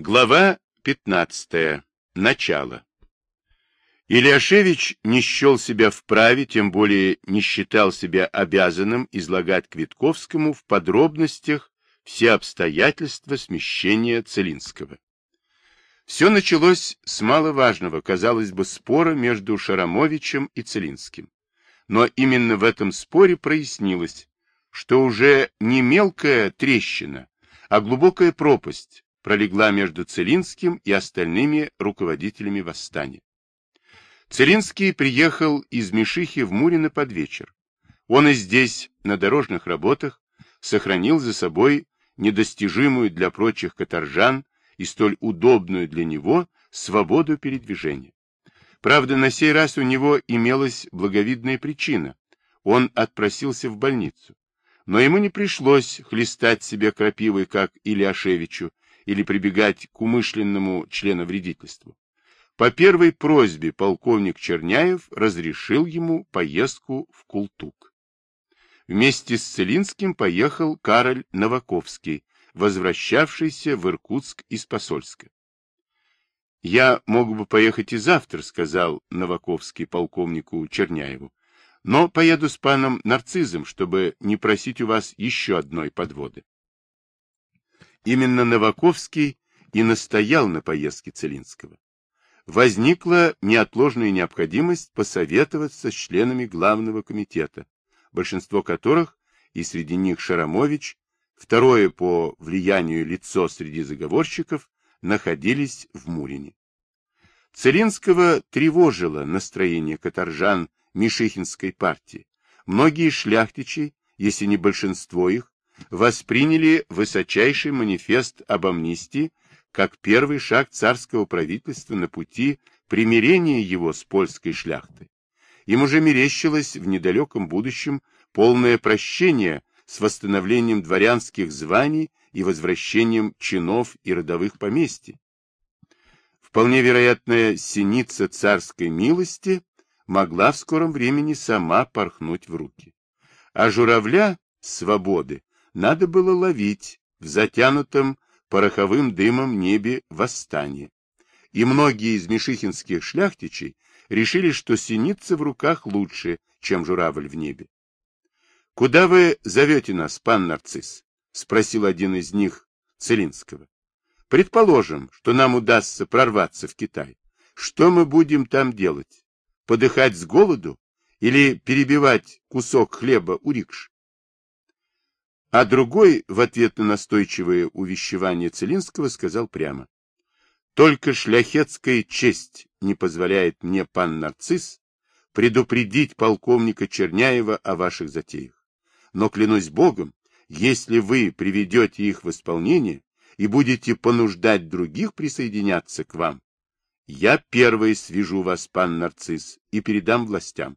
Глава 15. Начало. Ильяшевич не счел себя вправе, тем более не считал себя обязанным излагать Квитковскому в подробностях все обстоятельства смещения Целинского. Все началось с маловажного, казалось бы, спора между Шарамовичем и Целинским. Но именно в этом споре прояснилось, что уже не мелкая трещина, а глубокая пропасть пролегла между Целинским и остальными руководителями восстания. Целинский приехал из Мишихи в Мурино под вечер. Он и здесь, на дорожных работах, сохранил за собой недостижимую для прочих каторжан и столь удобную для него свободу передвижения. Правда, на сей раз у него имелась благовидная причина. Он отпросился в больницу. Но ему не пришлось хлестать себе крапивой, как Ильяшевичу, или прибегать к умышленному членовредительству. По первой просьбе полковник Черняев разрешил ему поездку в Култук. Вместе с Целинским поехал Кароль Новаковский, возвращавшийся в Иркутск из посольска. «Я мог бы поехать и завтра», — сказал Новаковский полковнику Черняеву, «но поеду с паном Нарцизом, чтобы не просить у вас еще одной подводы». Именно Новаковский и настоял на поездке Целинского. Возникла неотложная необходимость посоветоваться с членами Главного комитета, большинство которых, и среди них Шарамович, второе по влиянию лицо среди заговорщиков, находились в Мурине. Целинского тревожило настроение каторжан Мишихинской партии. Многие шляхтичи, если не большинство их, восприняли высочайший манифест об амнистии как первый шаг царского правительства на пути примирения его с польской шляхтой. Им уже мерещилось в недалеком будущем полное прощение с восстановлением дворянских званий и возвращением чинов и родовых поместий. Вполне вероятная синица царской милости могла в скором времени сама порхнуть в руки. А журавля свободы надо было ловить в затянутом пороховым дымом небе восстание. И многие из мишихинских шляхтичей решили, что синица в руках лучше, чем журавль в небе. — Куда вы зовете нас, пан Нарцисс? — спросил один из них Целинского. — Предположим, что нам удастся прорваться в Китай. Что мы будем там делать? Подыхать с голоду или перебивать кусок хлеба у рикш? А другой, в ответ на настойчивое увещевание Целинского, сказал прямо. Только шляхетская честь не позволяет мне, пан Нарцисс, предупредить полковника Черняева о ваших затеях. Но, клянусь Богом, если вы приведете их в исполнение и будете понуждать других присоединяться к вам, я первый свяжу вас, пан Нарцисс, и передам властям.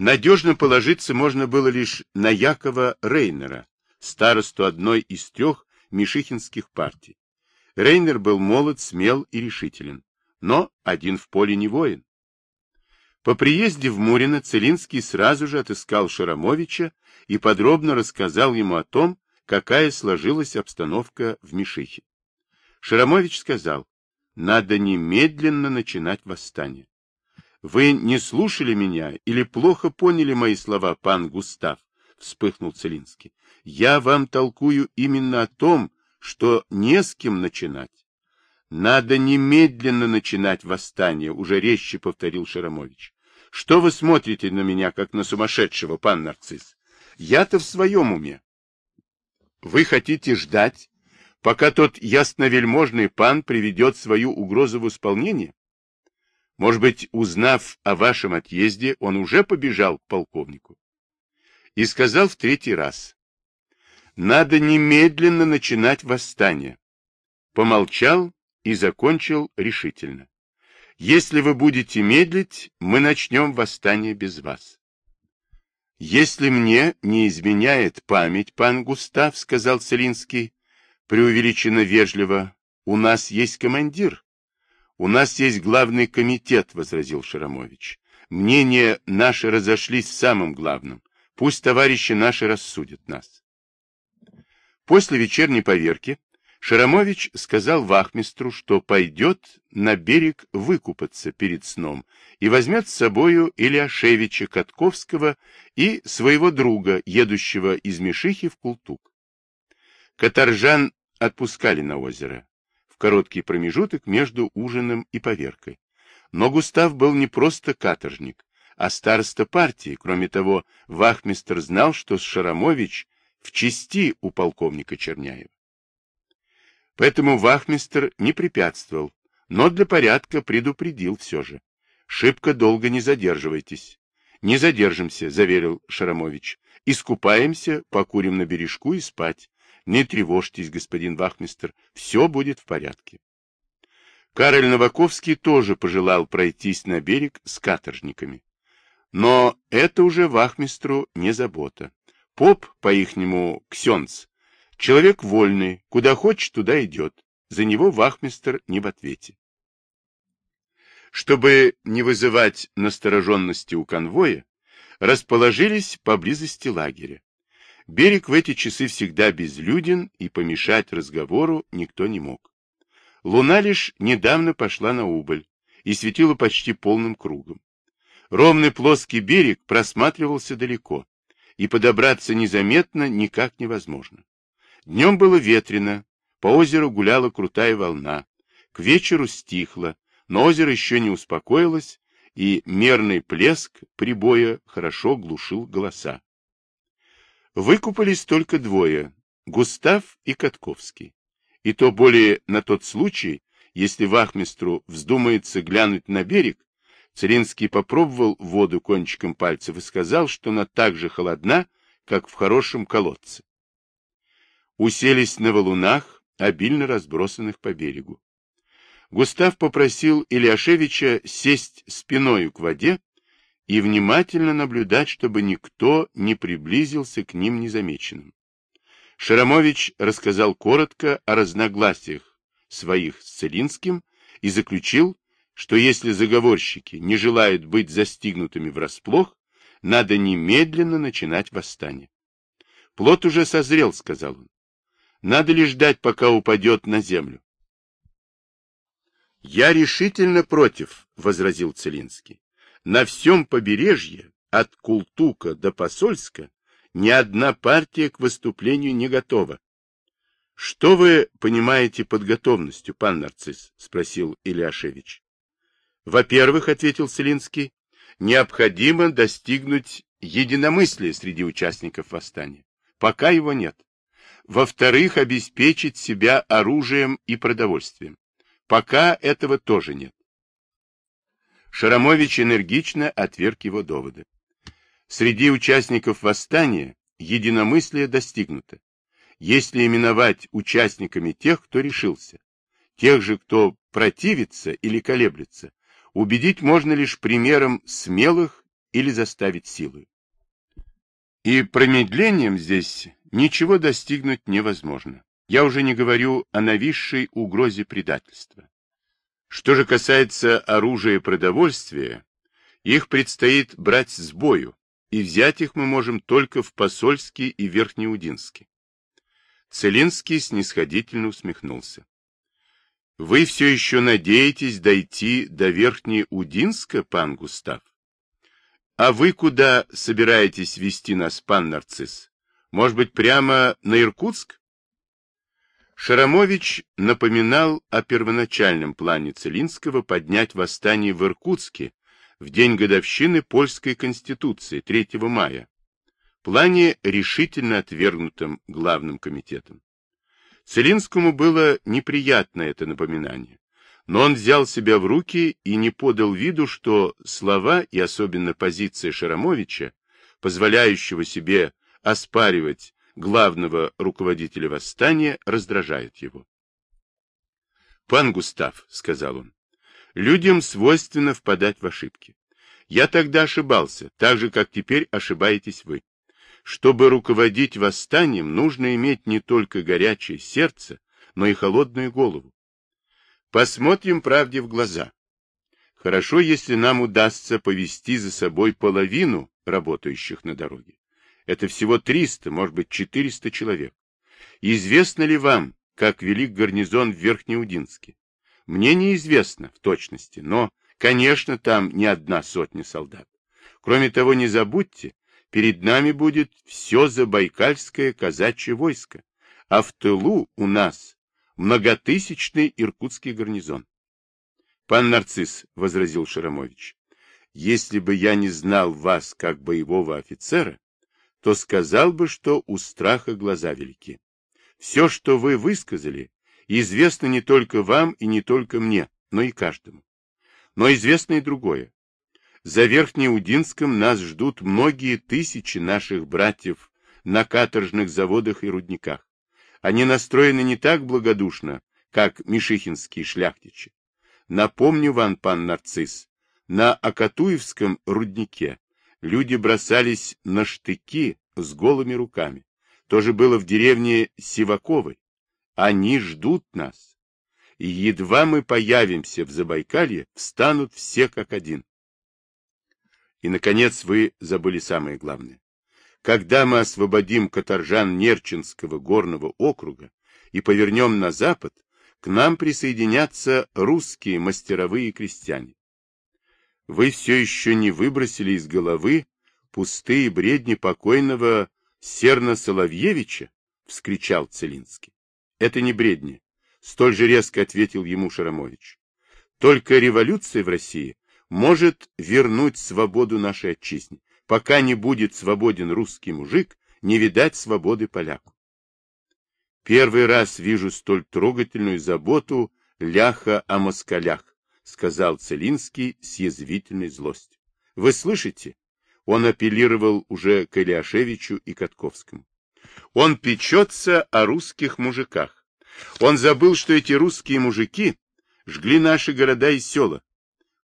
Надежно положиться можно было лишь на Якова Рейнера, старосту одной из трех мишихинских партий. Рейнер был молод, смел и решителен, но один в поле не воин. По приезде в Мурино Целинский сразу же отыскал Шарамовича и подробно рассказал ему о том, какая сложилась обстановка в Мишихе. Шарамович сказал, надо немедленно начинать восстание. Вы не слушали меня или плохо поняли мои слова, пан Густав? Вспыхнул Целинский. Я вам толкую именно о том, что не с кем начинать. Надо немедленно начинать восстание, уже резче повторил Шарамович. Что вы смотрите на меня, как на сумасшедшего, пан Нарцисс? Я-то в своем уме. Вы хотите ждать, пока тот ясновельможный пан приведет свою угрозу в исполнение? Может быть, узнав о вашем отъезде, он уже побежал к полковнику. И сказал в третий раз. Надо немедленно начинать восстание. Помолчал и закончил решительно. Если вы будете медлить, мы начнем восстание без вас. Если мне не изменяет память, пан Густав, сказал Целинский, преувеличенно вежливо, у нас есть командир, у нас есть главный комитет, возразил Шарамович. Мнения наши разошлись в самом главном. Пусть товарищи наши рассудят нас. После вечерней поверки Шарамович сказал вахмистру, что пойдет на берег выкупаться перед сном и возьмет с собою Ильяшевича Катковского и своего друга, едущего из Мишихи в Култук. Каторжан отпускали на озеро, короткий промежуток между ужином и поверкой. Но Густав был не просто каторжник, а староста партии. Кроме того, вахмистр знал, что Шарамович в чести у полковника Черняева. Поэтому вахмистр не препятствовал, но для порядка предупредил все же. Шибко долго не задерживайтесь. Не задержимся, заверил Шарамович. Искупаемся, покурим на бережку и спать. Не тревожьтесь, господин вахмистр, все будет в порядке. Кароль Новаковский тоже пожелал пройтись на берег с каторжниками. Но это уже вахмистру не забота. Поп, по-ихнему, ксенц, Человек вольный, куда хочет, туда идет. За него вахмистер не в ответе. Чтобы не вызывать настороженности у конвоя, расположились поблизости лагеря. Берег в эти часы всегда безлюден, и помешать разговору никто не мог. Луна лишь недавно пошла на убыль и светила почти полным кругом. Ровный плоский берег просматривался далеко, и подобраться незаметно никак невозможно. Днем было ветрено, по озеру гуляла крутая волна. К вечеру стихло, но озеро еще не успокоилось, и мерный плеск прибоя хорошо глушил голоса. Выкупались только двое — Густав и Катковский. И то более на тот случай, если вахмистру вздумается глянуть на берег, Целинский попробовал воду кончиком пальцев и сказал, что она так же холодна, как в хорошем колодце уселись на валунах, обильно разбросанных по берегу. Густав попросил Ильяшевича сесть спиною к воде и внимательно наблюдать, чтобы никто не приблизился к ним незамеченным. Шарамович рассказал коротко о разногласиях своих с Целинским и заключил, что если заговорщики не желают быть застигнутыми врасплох, надо немедленно начинать восстание. Плод уже созрел, сказал он. Надо ли ждать, пока упадет на землю? Я решительно против, возразил Целинский. На всем побережье, от Култука до Посольска, ни одна партия к выступлению не готова. Что вы понимаете под готовностью, пан Нарцисс? спросил Ильяшевич. Во-первых, ответил Целинский, необходимо достигнуть единомыслия среди участников восстания. Пока его нет. Во-вторых, обеспечить себя оружием и продовольствием. Пока этого тоже нет. Шарамович энергично отверг его доводы. Среди участников восстания единомыслие достигнуто. Если именовать участниками тех, кто решился, тех же, кто противится или колеблется, убедить можно лишь примером смелых или заставить силой. И промедлением здесь ничего достигнуть невозможно. Я уже не говорю о нависшей угрозе предательства. Что же касается оружия и продовольствия, их предстоит брать с бою, и взять их мы можем только в Посольске и Верхнеудинске. Целинский снисходительно усмехнулся. Вы все еще надеетесь дойти до Верхнеудинска, пан Густав? А вы куда собираетесь вести нас, пан Нарцисс? Может быть, прямо на Иркутск? Шарамович напоминал о первоначальном плане Целинского поднять восстание в Иркутске в день годовщины Польской Конституции 3 мая, плане, решительно отвергнутом Главным комитетом. Целинскому было неприятно это напоминание, но он взял себя в руки и не подал виду, что слова и особенно позиция Шарамовича, позволяющего себе оспаривать главного руководителя восстания раздражает его. «Пан Густав», — сказал он, — «людям свойственно впадать в ошибки. Я тогда ошибался, так же, как теперь ошибаетесь вы. Чтобы руководить восстанием, нужно иметь не только горячее сердце, но и холодную голову. Посмотрим правде в глаза. Хорошо, если нам удастся повести за собой половину работающих на дороге. Это всего 300, может быть, 400 человек. Известно ли вам, как велик гарнизон в Верхнеудинске. Мне неизвестно в точности, но, конечно, там не одна сотня солдат. Кроме того, не забудьте, перед нами будет все забайкальское казачье войско, а в тылу у нас многотысячный иркутский гарнизон. Пан Нарцисс, — возразил Шарамович, — если бы я не знал вас как боевого офицера, то сказал бы, что у страха глаза велики. Все, что вы высказали, известно не только вам и не только мне, но и каждому. Но известно и другое. За Верхнеудинском нас ждут многие тысячи наших братьев на каторжных заводах и рудниках. Они настроены не так благодушно, как мишихинские шляхтичи. Напомню вам, пан Нарцисс, на Акатуевском руднике люди бросались на штыки с голыми руками. То же было в деревне Сиваковой. Они ждут нас. И едва мы появимся в Забайкалье, встанут все как один. И, наконец, вы забыли самое главное. Когда мы освободим каторжан Нерчинского горного округа и повернем на запад, к нам присоединятся русские мастеровые крестьяне. Вы все еще не выбросили из головы пустые бредни покойного Серна Соловьевича? — вскричал Целинский. — Это не бредни, — столь же резко ответил ему Шарамович. Только революция в России может вернуть свободу нашей отчизне. Пока не будет свободен русский мужик, не видать свободы поляку. Первый раз вижу столь трогательную заботу ляха о москалях, сказал Целинский с язвительной злостью. Вы слышите? Он апеллировал уже к Ильяшевичу и Катковскому. Он печется о русских мужиках. Он забыл, что эти русские мужики жгли наши города и села,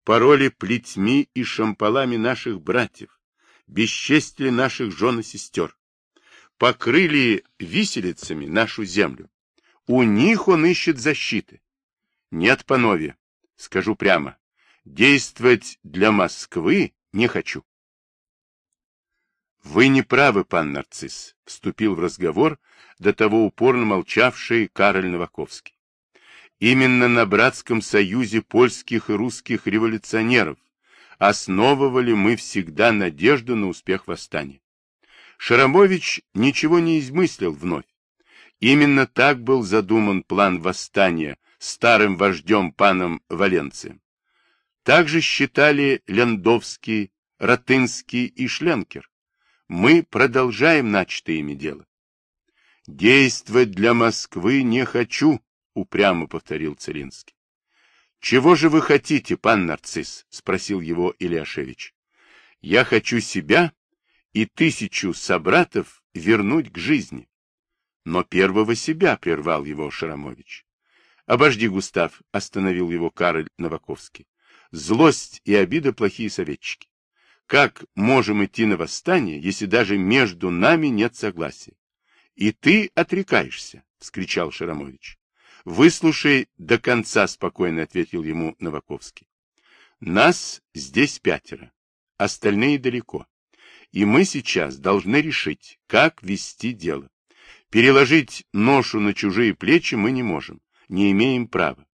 пороли плетьми и шампалами наших братьев, бесчестили наших жен и сестер, покрыли виселицами нашу землю. У них он ищет защиты. Нет, панове, скажу прямо, действовать для Москвы не хочу. Вы не правы, пан Нарцисс, вступил в разговор до того упорно молчавший Кароль Новаковский. Именно на братском союзе польских и русских революционеров основывали мы всегда надежду на успех восстания. Шарамович ничего не измыслил вновь. Именно так был задуман план восстания старым вождем паном Валенцием. Также считали Лендовский, Ротынский и Шленкер. Мы продолжаем начатое ими дело. «Действовать для Москвы не хочу», — упрямо повторил Целинский. «Чего же вы хотите, пан Нарцисс?» — спросил его Ильяшевич. «Я хочу себя и тысячу собратов вернуть к жизни». «Но первого себя», — прервал его Шарамович. «Обожди, Густав», — остановил его Кароль Новаковский. «Злость и обида — плохие советчики. Как можем идти на восстание, если даже между нами нет согласия?» «И ты отрекаешься», — вскричал Шарамович. Выслушай до конца, спокойно ответил ему Новаковский. Нас здесь пятеро, остальные далеко. И мы сейчас должны решить, как вести дело. Переложить ношу на чужие плечи мы не можем, не имеем права.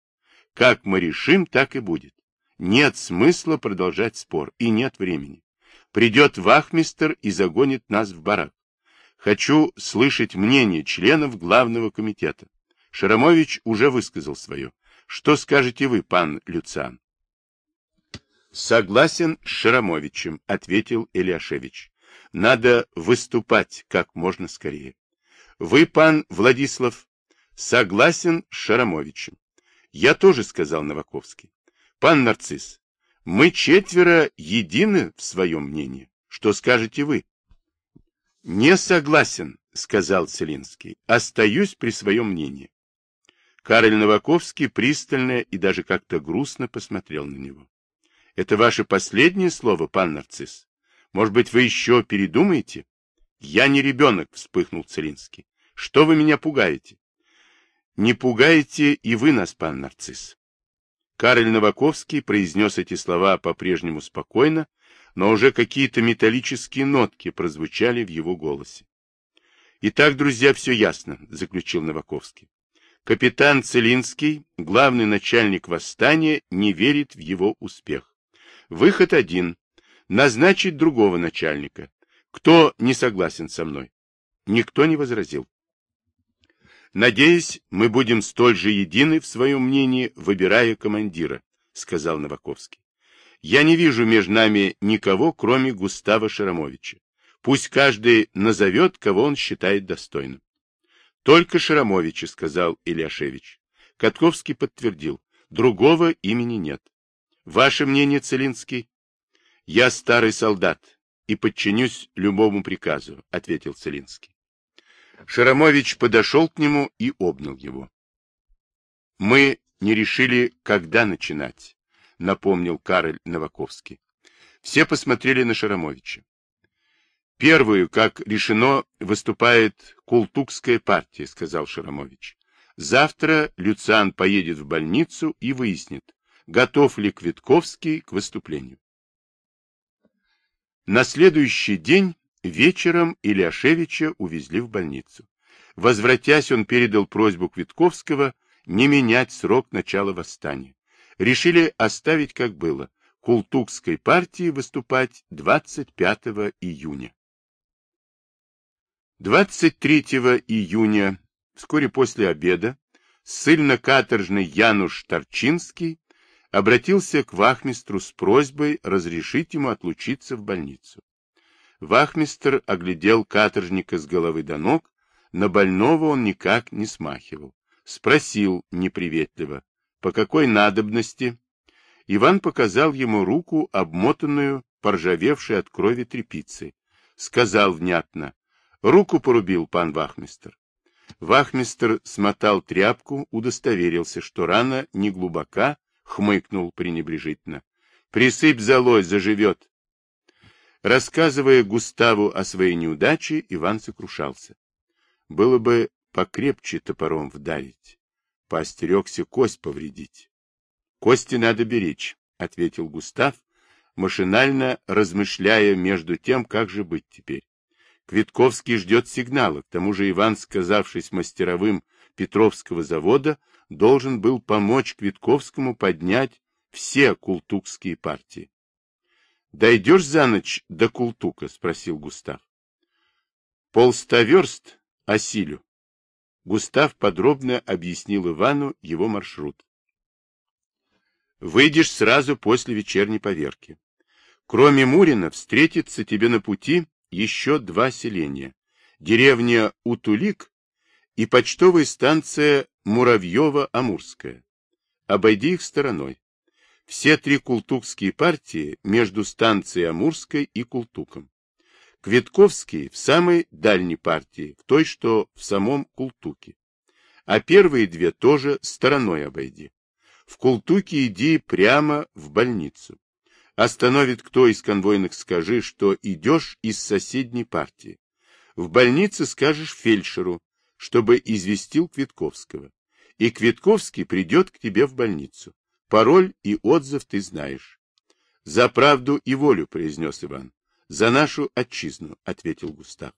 Как мы решим, так и будет. Нет смысла продолжать спор, и нет времени. Придет вахмистер и загонит нас в барак. Хочу слышать мнение членов главного комитета. Шарамович уже высказал свое. Что скажете вы, пан Люциан? Согласен с Шарамовичем, ответил Eliашевич. Надо выступать как можно скорее. Вы, пан Владислав, согласен с Шарамовичем. Я тоже сказал Новаковский. Пан Нарцисс, мы четверо едины в своем мнении. Что скажете вы? Не согласен, сказал Целинский. Остаюсь при своем мнении. Кароль Новаковский пристально и даже как-то грустно посмотрел на него. — Это ваше последнее слово, пан Нарцисс? Может быть, вы еще передумаете? — Я не ребенок, — вспыхнул Целинский. — Что вы меня пугаете? — Не пугаете и вы нас, пан Нарцисс. Кароль Новаковский произнес эти слова по-прежнему спокойно, но уже какие-то металлические нотки прозвучали в его голосе. — Итак, друзья, все ясно, — заключил Новаковский. Капитан Целинский, главный начальник восстания, не верит в его успех. Выход один – назначить другого начальника. Кто не согласен со мной? Никто не возразил. Надеюсь, мы будем столь же едины в своем мнении, выбирая командира, сказал Новаковский. Я не вижу между нами никого, кроме Густава Шарамовича. Пусть каждый назовет, кого он считает достойным. Только Шарамовича, сказал Ильяшевич. Катковский подтвердил. Другого имени нет. Ваше мнение, Целинский? Я старый солдат и подчинюсь любому приказу, ответил Целинский. Шарамович подошел к нему и обнял его. Мы не решили, когда начинать, напомнил Кароль Новаковский. Все посмотрели на Шарамовича. Первую, как решено, выступает Култукская партия, сказал Шарамович. Завтра Люциан поедет в больницу и выяснит, готов ли Квитковский к выступлению. На следующий день вечером Ильяшевича увезли в больницу. Возвратясь, он передал просьбу Квитковского не менять срок начала восстания. Решили оставить как было, Култукской партии выступать 25 июня. 23 июня, вскоре после обеда, ссыльно-каторжный Януш Торчинский обратился к вахмистру с просьбой разрешить ему отлучиться в больницу. Вахмистр оглядел каторжника с головы до ног, на больного он никак не смахивал. Спросил неприветливо, по какой надобности? Иван показал ему руку, обмотанную, поржавевшей от крови тряпицей. Сказал внятно, Руку порубил пан вахмистр. Вахмистр смотал тряпку, удостоверился, что рана не глубока, хмыкнул пренебрежительно. Присыпь золой, заживет. Рассказывая Густаву о своей неудаче, Иван сокрушался. Было бы покрепче топором вдарить. Поостерегся кость повредить. Кости надо беречь, — ответил Густав, машинально размышляя между тем, как же быть теперь. Квитковский ждет сигнала, к тому же Иван, сказавшись мастеровым Петровского завода, должен был помочь Квитковскому поднять все култукские партии. — Дойдешь за ночь до Култука? — спросил Густав. — Полста верст осилю. Густав подробно объяснил Ивану его маршрут. Выйдешь сразу после вечерней поверки. Кроме Мурина, встретится тебе на пути еще два селения. Деревня Утулик и почтовая станция Муравьева-Амурская. Обойди их стороной. Все три култукские партии между станцией Амурской и Култуком. Квитковский в самой дальней партии, в той, что в самом Култуке. А первые две тоже стороной обойди. В Култуке иди прямо в больницу. Остановит кто из конвойных, скажи, что идешь из соседней партии. В больнице скажешь фельдшеру, чтобы известил Квитковского. И Квитковский придет к тебе в больницу. Пароль и отзыв ты знаешь. — За правду и волю, — произнес Иван. — За нашу отчизну, — ответил Густав.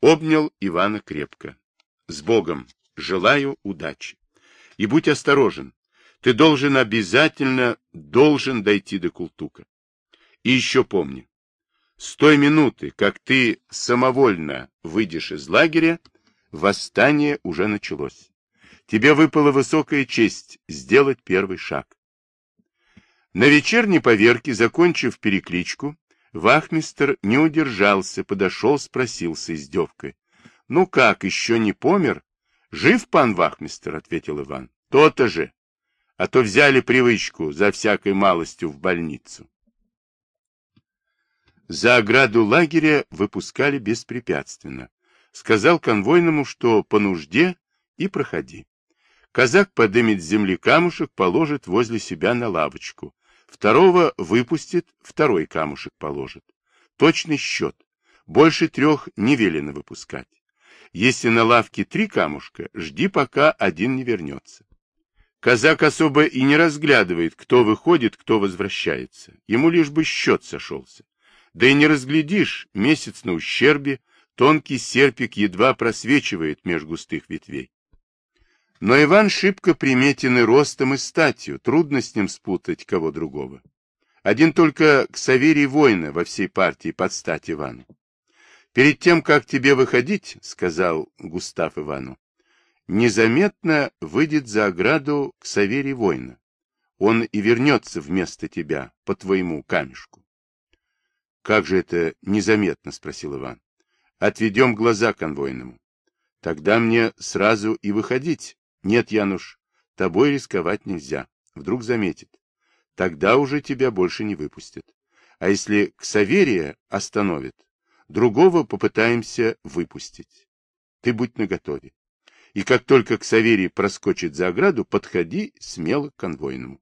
Обнял Ивана крепко. — С Богом! Желаю удачи. И будь осторожен, ты должен обязательно, должен дойти до Култука. И еще помни, с той минуты, как ты самовольно выйдешь из лагеря, восстание уже началось. Тебе выпала высокая честь сделать первый шаг. На вечерней поверке, закончив перекличку, вахмистер не удержался, подошел, спросил с издевкой. — Ну как, еще не помер? — Жив пан вахмистер, — ответил Иван. — То-то же а то взяли привычку за всякой малостью в больницу. За ограду лагеря выпускали беспрепятственно. Сказал конвойному, что по нужде и проходи. Казак подымет с земли камушек, положит возле себя на лавочку. Второго выпустит, второй камушек положит. Точный счет. Больше трех не велено выпускать. Если на лавке три камушка, жди, пока один не вернется. Казак особо и не разглядывает, кто выходит, кто возвращается. Ему лишь бы счет сошелся. Да и не разглядишь, месяц на ущербе, тонкий серпик едва просвечивает меж густых ветвей. Но Иван шибко приметен и ростом, и статью, трудно с ним спутать кого другого. Один только Ксаверий воина во всей партии под стать Ивану. Перед тем, как тебе выходить, — сказал Густав Ивану, — незаметно выйдет за ограду Ксаверий воина. Он и вернется вместо тебя по твоему камешку. — Как же это незаметно? — спросил Иван. — Отведем глаза конвойному. Тогда мне сразу и выходить. Нет, Януш, тобой рисковать нельзя. Вдруг заметит. Тогда уже тебя больше не выпустят. А если Ксаверия остановит, другого попытаемся выпустить. Ты будь наготове. И как только Ксаверий проскочит за ограду, подходи смело к конвойному.